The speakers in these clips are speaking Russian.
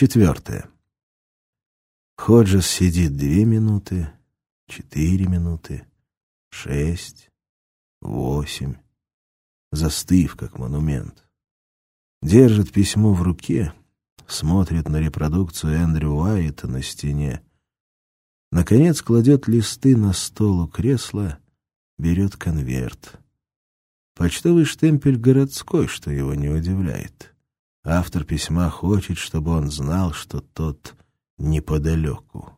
Четвертое. Ходжес сидит две минуты, четыре минуты, шесть, восемь, застыв, как монумент. Держит письмо в руке, смотрит на репродукцию Эндрю Уайта на стене. Наконец кладет листы на стол у кресла, берет конверт. Почтовый штемпель городской, что его не удивляет. Автор письма хочет, чтобы он знал, что тот неподалеку.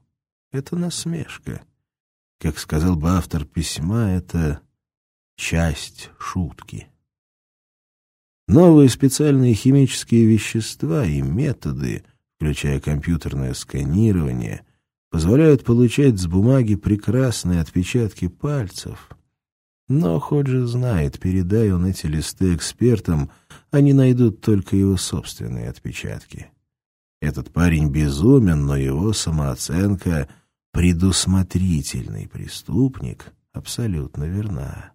Это насмешка. Как сказал бы автор письма, это часть шутки. Новые специальные химические вещества и методы, включая компьютерное сканирование, позволяют получать с бумаги прекрасные отпечатки пальцев. Но Ходжи знает, передай он эти листы экспертам, они найдут только его собственные отпечатки. Этот парень безумен, но его самооценка «предусмотрительный преступник» абсолютно верна.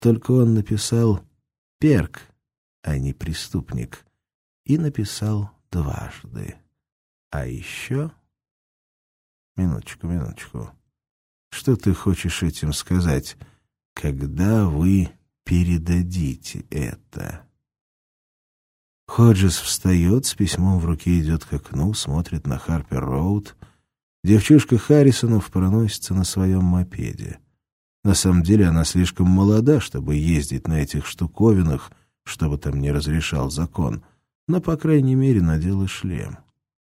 Только он написал «перк», а не «преступник», и написал дважды. А еще... Минуточку, минуточку. Что ты хочешь этим сказать, когда вы передадите это? Ходжес встает, с письмом в руке идет к окну, смотрит на Харпер-Роуд. Девчушка Харрисонов проносится на своем мопеде. На самом деле она слишком молода, чтобы ездить на этих штуковинах, что бы там ни разрешал закон, но, по крайней мере, надела шлем.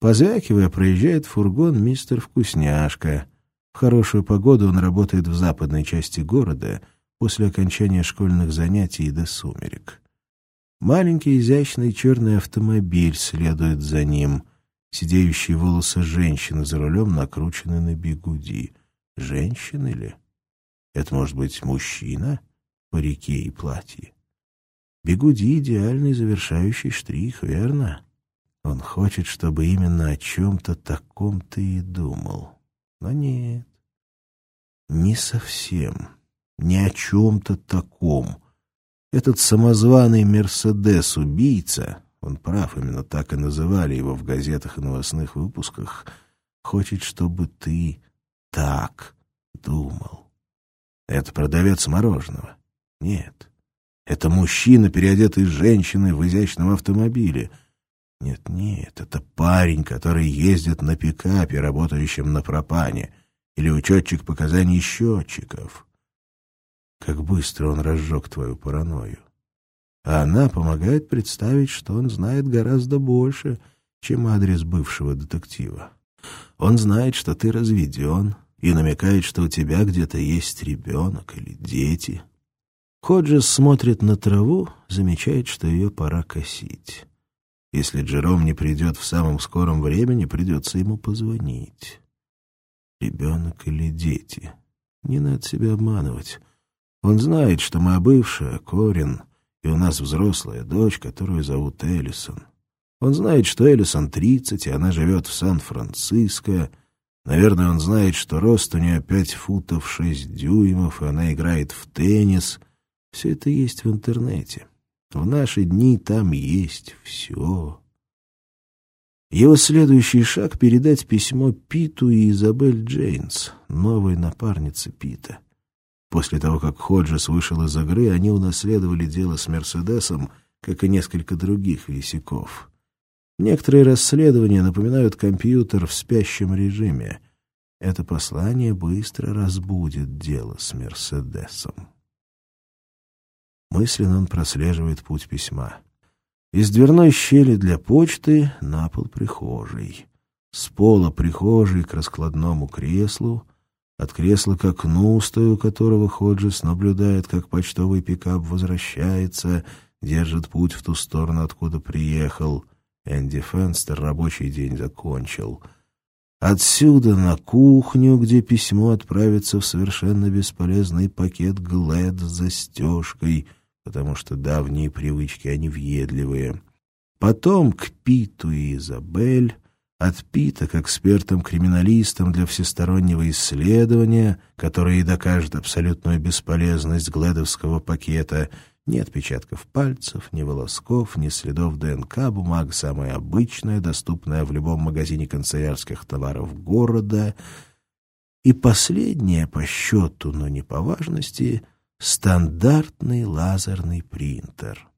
Позвякивая, проезжает фургон мистер Вкусняшка. В хорошую погоду он работает в западной части города после окончания школьных занятий и до сумерек. Маленький изящный черный автомобиль следует за ним. Сидеющие волосы женщины за рулем накручены на бегуди. Женщина ли? Это может быть мужчина в парике и платье. Бегуди — идеальный завершающий штрих, верно? Он хочет, чтобы именно о чем-то таком ты и думал. Но нет, не совсем, не о чем-то таком. Этот самозваный «Мерседес-убийца», он прав, именно так и называли его в газетах и новостных выпусках, хочет, чтобы ты так думал. Это продавец мороженого. Нет. Это мужчина, переодетый женщиной в изящном автомобиле. Нет, нет, это парень, который ездит на пикапе, работающем на пропане, или учетчик показаний счетчиков. Как быстро он разжег твою паранойю. А она помогает представить, что он знает гораздо больше, чем адрес бывшего детектива. Он знает, что ты разведен, и намекает, что у тебя где-то есть ребенок или дети. Ходжес смотрит на траву, замечает, что ее пора косить. Если Джером не придет в самом скором времени, придется ему позвонить. Ребенок или дети? Не надо себя обманывать. Он знает, что моя бывшая, Корин, и у нас взрослая дочь, которую зовут Эллисон. Он знает, что Эллисон тридцать, и она живет в Сан-Франциско, Наверное, он знает, что рост у нее пять футов шесть дюймов, и она играет в теннис. Все это есть в интернете. В наши дни там есть все. Его следующий шаг — передать письмо Питу и Изабель Джейнс, новой напарнице Пита. После того, как Ходжес вышел из игры, они унаследовали дело с Мерседесом, как и несколько других висяков. Некоторые расследования напоминают компьютер в спящем режиме. Это послание быстро разбудит дело с Мерседесом. Мысленно он прослеживает путь письма. Из дверной щели для почты на пол прихожей. С пола прихожей к раскладному креслу, от кресла к окну, стоя у которого Ходжес наблюдает, как почтовый пикап возвращается, держит путь в ту сторону, откуда приехал. Энди Фенстер рабочий день закончил. Отсюда на кухню, где письмо отправится в совершенно бесполезный пакет Глэд с застежкой, потому что давние привычки, они въедливые. Потом к Питу и Изабель, от Пита к экспертам-криминалистам для всестороннего исследования, который и абсолютную бесполезность глэдовского пакета — Ни отпечатков пальцев, ни волосков, ни следов ДНК, бумага самая обычная, доступная в любом магазине канцелярских товаров города. И последняя по счету, но не по важности, стандартный лазерный принтер.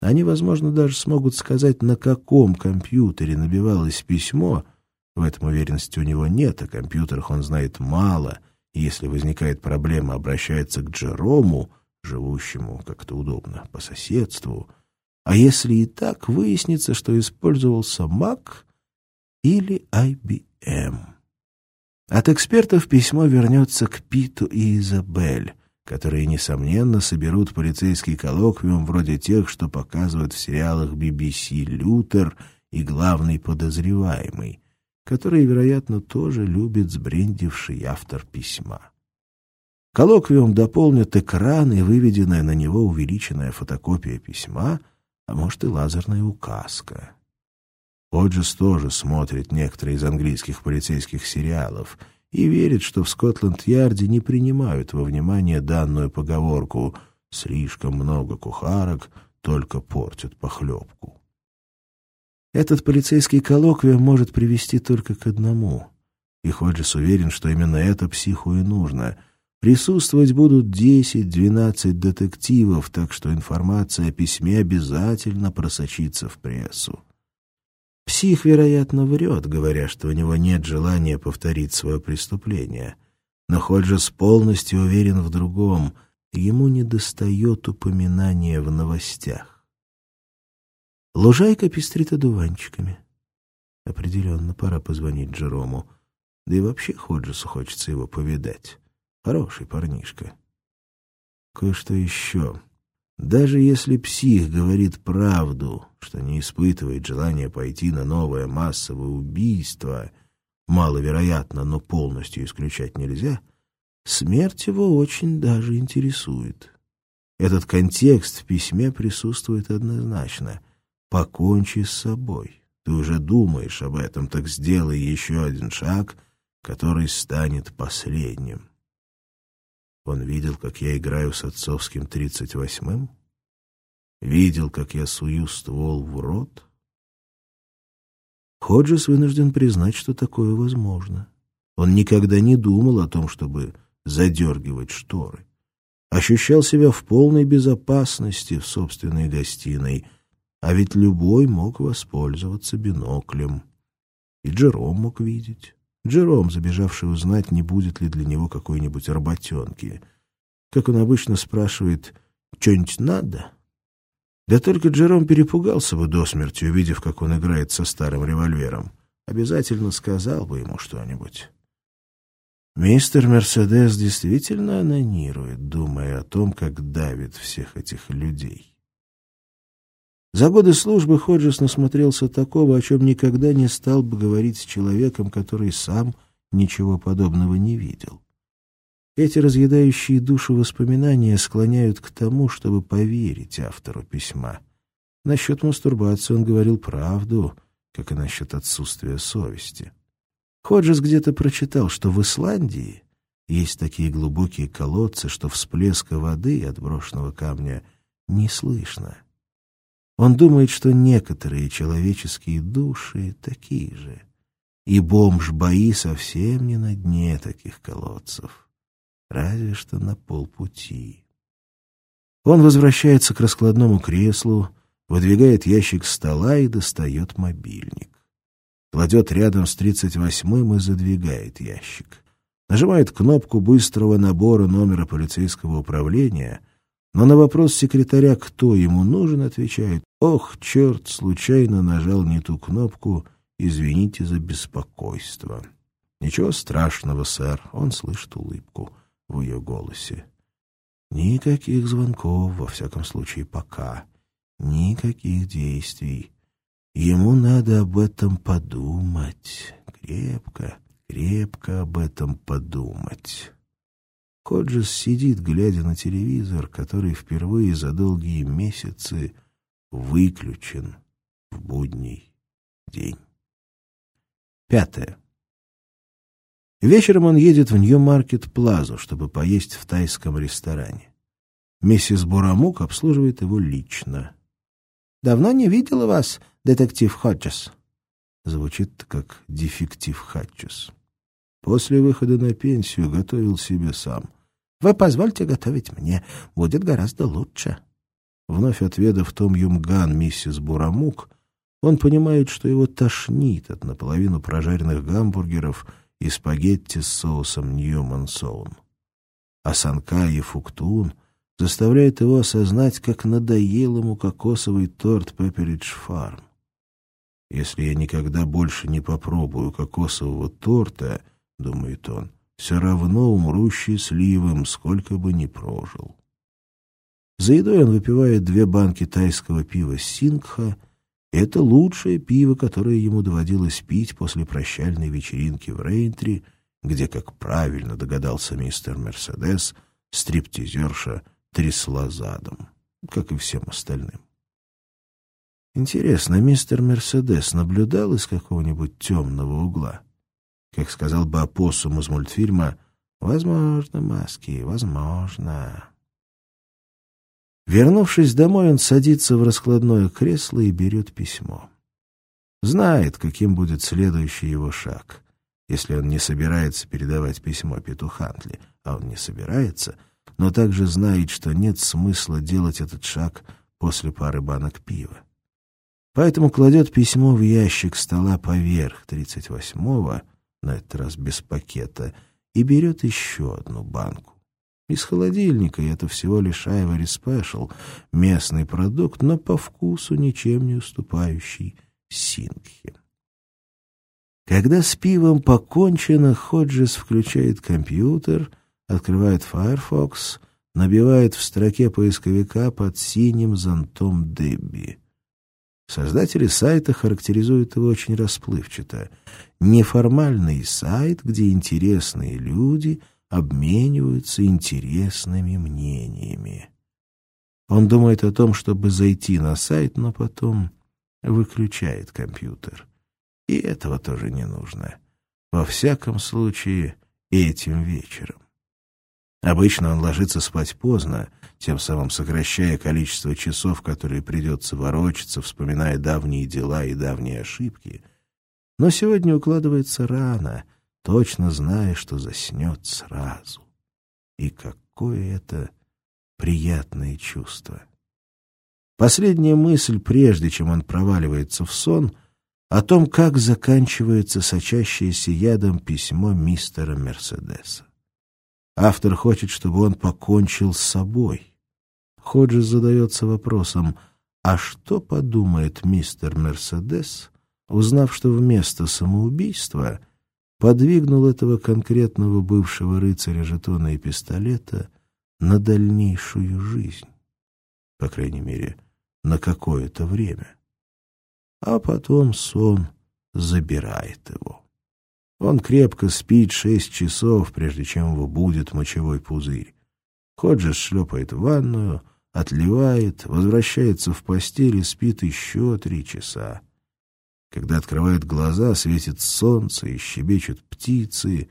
Они, возможно, даже смогут сказать, на каком компьютере набивалось письмо. В этом уверенности у него нет, о компьютерах он знает мало, и если возникает проблема, обращается к Джерому, живущему как-то удобно по соседству. А если и так, выяснится, что использовался Mac или IBM. От экспертов письмо вернется к Питу и Изабель которые, несомненно, соберут полицейский коллоквиум вроде тех, что показывают в сериалах BBC «Лютер» и «Главный подозреваемый», которые, вероятно, тоже любит сбрендивший автор письма. Коллоквиум дополнит экран и выведенная на него увеличенная фотокопия письма, а может и лазерная указка. Ходжес тоже смотрит некоторые из английских полицейских сериалов — и верит, что в Скотланд-Ярде не принимают во внимание данную поговорку «слишком много кухарок только портят похлебку». Этот полицейский коллоквиум может привести только к одному. И Ходжес уверен, что именно это психу и нужно. Присутствовать будут 10-12 детективов, так что информация о письме обязательно просочится в прессу. Псих, вероятно, врет, говоря, что у него нет желания повторить свое преступление. Но Ходжес полностью уверен в другом. Ему недостает упоминания в новостях. Лужайка пестрит одуванчиками. Определенно, пора позвонить Джерому. Да и вообще Ходжесу хочется его повидать. Хороший парнишка. Кое-что еще. Даже если псих говорит правду, что не испытывает желания пойти на новое массовое убийство, маловероятно, но полностью исключать нельзя, смерть его очень даже интересует. Этот контекст в письме присутствует однозначно. «Покончи с собой. Ты уже думаешь об этом, так сделай еще один шаг, который станет последним». Он видел, как я играю с отцовским тридцать восьмым? Видел, как я сую ствол в рот? Ходжес вынужден признать, что такое возможно. Он никогда не думал о том, чтобы задергивать шторы. Ощущал себя в полной безопасности в собственной гостиной, а ведь любой мог воспользоваться биноклем. И Джером мог видеть. Джером, забежавший узнать, не будет ли для него какой-нибудь работенки. Как он обычно спрашивает, «Что-нибудь надо?» Да только Джером перепугался бы до смерти, увидев, как он играет со старым револьвером. Обязательно сказал бы ему что-нибудь. Мистер Мерседес действительно анонирует, думая о том, как давит всех этих людей. За годы службы Ходжес насмотрелся такого, о чем никогда не стал бы говорить с человеком, который сам ничего подобного не видел. Эти разъедающие душу воспоминания склоняют к тому, чтобы поверить автору письма. Насчет мастурбации он говорил правду, как и насчет отсутствия совести. Ходжес где-то прочитал, что в Исландии есть такие глубокие колодцы, что всплеска воды от брошенного камня не слышно. Он думает, что некоторые человеческие души такие же. И бомж-бои совсем не на дне таких колодцев, разве что на полпути. Он возвращается к раскладному креслу, выдвигает ящик стола и достает мобильник. Кладет рядом с тридцать восьмым и задвигает ящик. Нажимает кнопку быстрого набора номера полицейского управления — но на вопрос секретаря, кто ему нужен, отвечает «Ох, черт, случайно нажал не ту кнопку, извините за беспокойство». «Ничего страшного, сэр», — он слышит улыбку в ее голосе. «Никаких звонков, во всяком случае, пока. Никаких действий. Ему надо об этом подумать. Крепко, крепко об этом подумать». Ходжес сидит, глядя на телевизор, который впервые за долгие месяцы выключен в будний день. Пятое. Вечером он едет в Нью-Маркет-Плазу, чтобы поесть в тайском ресторане. Миссис Бурамук обслуживает его лично. «Давно не видела вас, детектив Ходжес?» Звучит как «дефектив Хатчес». После выхода на пенсию готовил себе сам. «Вы позвольте готовить мне. Будет гораздо лучше». Вновь отведав том Юмган миссис Бурамук, он понимает, что его тошнит от наполовину прожаренных гамбургеров и спагетти с соусом Ньюман Соун. А Санка и Фуктун заставляет его осознать, как надоел ему кокосовый торт Пепперидж Фарм. «Если я никогда больше не попробую кокосового торта, — думает он, — все равно умру счастливым, сколько бы ни прожил». За едой он выпивает две банки тайского пива «Сингха», это лучшее пиво, которое ему доводилось пить после прощальной вечеринки в Рейнтри, где, как правильно догадался мистер Мерседес, стриптизерша трясла задом, как и всем остальным. Интересно, мистер Мерседес наблюдал из какого-нибудь темного угла? Как сказал бы опоссум из мультфильма «Возможно, маски, возможно». Вернувшись домой, он садится в раскладное кресло и берет письмо. Знает, каким будет следующий его шаг. Если он не собирается передавать письмо Пету Хантли, а он не собирается, но также знает, что нет смысла делать этот шаг после пары банок пива. Поэтому кладет письмо в ящик стола поверх 38-го, на этот раз без пакета, и берет еще одну банку. Из холодильника, это всего лишь Айвори Спешл, местный продукт, но по вкусу ничем не уступающий Сингхе. Когда с пивом покончено, Ходжес включает компьютер, открывает Firefox, набивает в строке поисковика под синим зонтом Дебби. Создатели сайта характеризуют его очень расплывчато. Неформальный сайт, где интересные люди — обмениваются интересными мнениями. Он думает о том, чтобы зайти на сайт, но потом выключает компьютер. И этого тоже не нужно. Во всяком случае, этим вечером. Обычно он ложится спать поздно, тем самым сокращая количество часов, которые придется ворочаться, вспоминая давние дела и давние ошибки. Но сегодня укладывается рано — точно зная, что заснет сразу. И какое это приятное чувство! Последняя мысль, прежде чем он проваливается в сон, о том, как заканчивается сочащееся ядом письмо мистера Мерседеса. Автор хочет, чтобы он покончил с собой. Ходжес задается вопросом, а что подумает мистер Мерседес, узнав, что вместо самоубийства — подвигнул этого конкретного бывшего рыцаря жетона и пистолета на дальнейшую жизнь. По крайней мере, на какое-то время. А потом сон забирает его. Он крепко спит шесть часов, прежде чем его будет мочевой пузырь. Ходжес шлепает в ванную, отливает, возвращается в постель и спит еще три часа. Когда открывает глаза, светит солнце и щебечут птицы.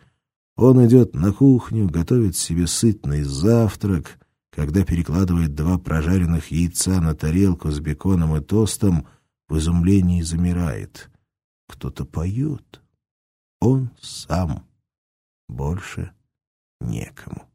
Он идет на кухню, готовит себе сытный завтрак. Когда перекладывает два прожаренных яйца на тарелку с беконом и тостом, в изумлении замирает. Кто-то поет. Он сам. Больше некому.